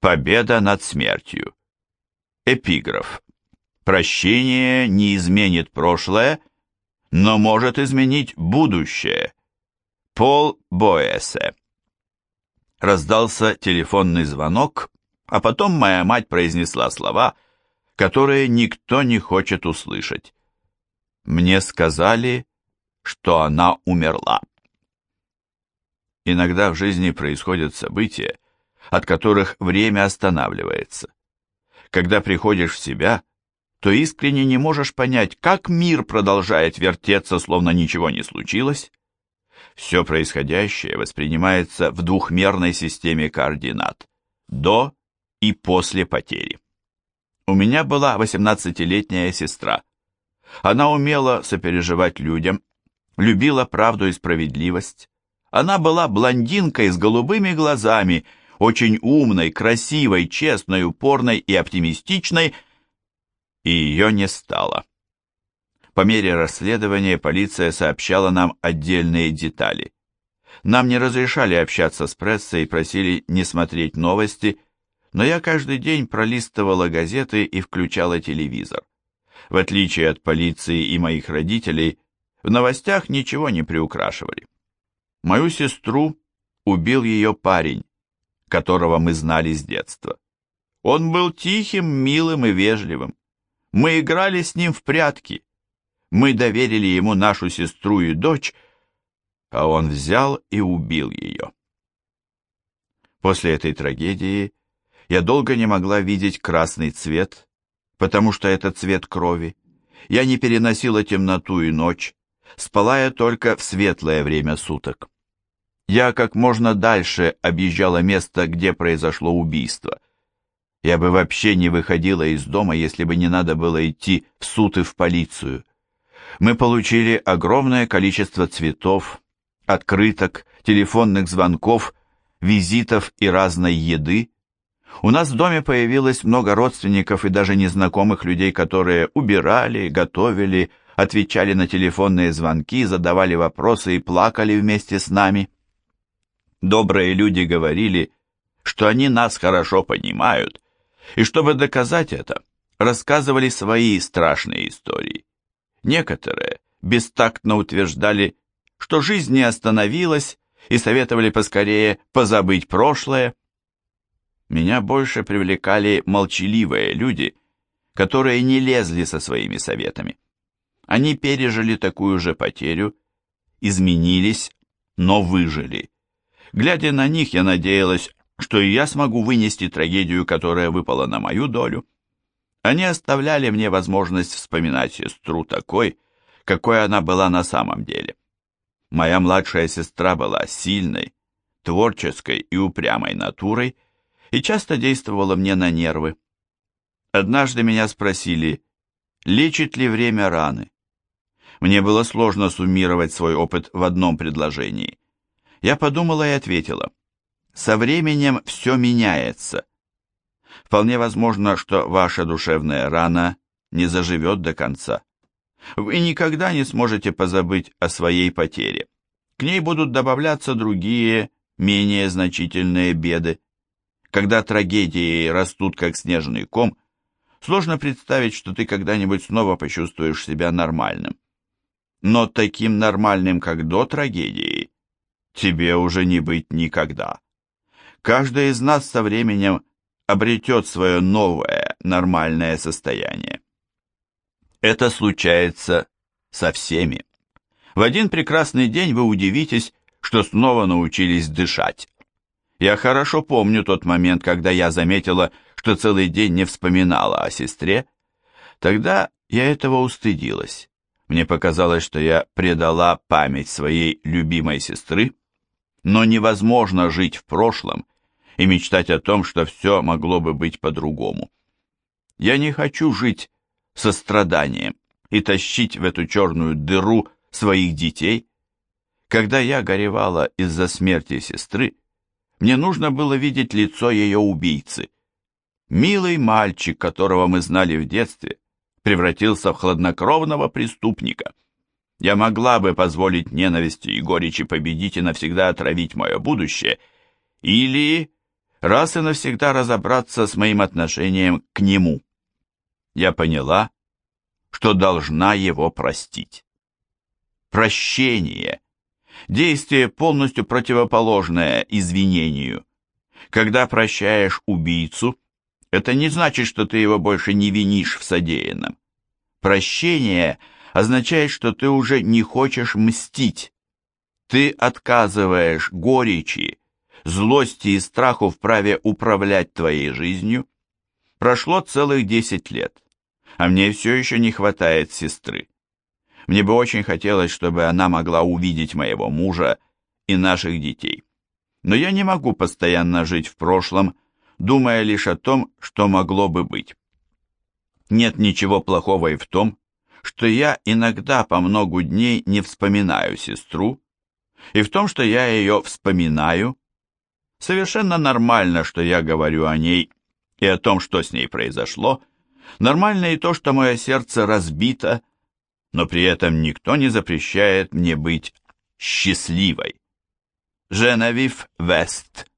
Победа над смертью. Эпиграф. Прощение не изменит прошлое, но может изменить будущее. Пол Боэсе. Раздался телефонный звонок, а потом моя мать произнесла слова, которые никто не хочет услышать. Мне сказали, что она умерла. Иногда в жизни происходят события, от которых время останавливается. Когда приходишь в себя, то искренне не можешь понять, как мир продолжает вертеться, словно ничего не случилось. Все происходящее воспринимается в двухмерной системе координат до и после потери. У меня была 18-летняя сестра. Она умела сопереживать людям, любила правду и справедливость. Она была блондинкой с голубыми глазами, очень умной, красивой, честной, упорной и оптимистичной, и ее не стало. По мере расследования полиция сообщала нам отдельные детали. Нам не разрешали общаться с прессой и просили не смотреть новости, но я каждый день пролистывала газеты и включала телевизор. В отличие от полиции и моих родителей, в новостях ничего не приукрашивали. Мою сестру убил ее парень, которого мы знали с детства. Он был тихим, милым и вежливым. Мы играли с ним в прятки. Мы доверили ему нашу сестру и дочь, а он взял и убил ее. После этой трагедии я долго не могла видеть красный цвет, потому что это цвет крови. Я не переносила темноту и ночь, спала я только в светлое время суток. Я как можно дальше объезжала место, где произошло убийство. Я бы вообще не выходила из дома, если бы не надо было идти в суд и в полицию. Мы получили огромное количество цветов, открыток, телефонных звонков, визитов и разной еды. У нас в доме появилось много родственников и даже незнакомых людей, которые убирали, готовили, отвечали на телефонные звонки, задавали вопросы и плакали вместе с нами. Добрые люди говорили, что они нас хорошо понимают, и чтобы доказать это, рассказывали свои страшные истории. Некоторые бестактно утверждали, что жизнь не остановилась и советовали поскорее позабыть прошлое. Меня больше привлекали молчаливые люди, которые не лезли со своими советами. Они пережили такую же потерю, изменились, но выжили. Глядя на них, я надеялась, что и я смогу вынести трагедию, которая выпала на мою долю. Они оставляли мне возможность вспоминать сестру такой, какой она была на самом деле. Моя младшая сестра была сильной, творческой и упрямой натурой и часто действовала мне на нервы. Однажды меня спросили, лечит ли время раны. Мне было сложно суммировать свой опыт в одном предложении. Я подумала и ответила, со временем все меняется. Вполне возможно, что ваша душевная рана не заживет до конца. Вы никогда не сможете позабыть о своей потере. К ней будут добавляться другие, менее значительные беды. Когда трагедии растут как снежный ком, сложно представить, что ты когда-нибудь снова почувствуешь себя нормальным. Но таким нормальным, как до трагедии, тебе уже не быть никогда. Каждый из нас со временем обретет свое новое нормальное состояние. Это случается со всеми. В один прекрасный день вы удивитесь, что снова научились дышать. Я хорошо помню тот момент, когда я заметила, что целый день не вспоминала о сестре. Тогда я этого устыдилась. Мне показалось, что я предала память своей любимой сестры, но невозможно жить в прошлом и мечтать о том, что все могло бы быть по-другому. Я не хочу жить со страданием и тащить в эту черную дыру своих детей. Когда я горевала из-за смерти сестры, мне нужно было видеть лицо ее убийцы. Милый мальчик, которого мы знали в детстве, превратился в хладнокровного преступника. Я могла бы позволить ненависти и горечи победить и навсегда отравить мое будущее, или раз и навсегда разобраться с моим отношением к нему. Я поняла, что должна его простить. Прощение – действие полностью противоположное извинению. Когда прощаешь убийцу, это не значит, что ты его больше не винишь в содеянном. Прощение означает, что ты уже не хочешь мстить. Ты отказываешь горечи, злости и страху в праве управлять твоей жизнью. Прошло целых десять лет, а мне все еще не хватает сестры. Мне бы очень хотелось, чтобы она могла увидеть моего мужа и наших детей. Но я не могу постоянно жить в прошлом, думая лишь о том, что могло бы быть. Нет ничего плохого и в том, что я иногда по многу дней не вспоминаю сестру, и в том, что я ее вспоминаю. Совершенно нормально, что я говорю о ней и о том, что с ней произошло. Нормально и то, что мое сердце разбито, но при этом никто не запрещает мне быть счастливой. Женевив Вест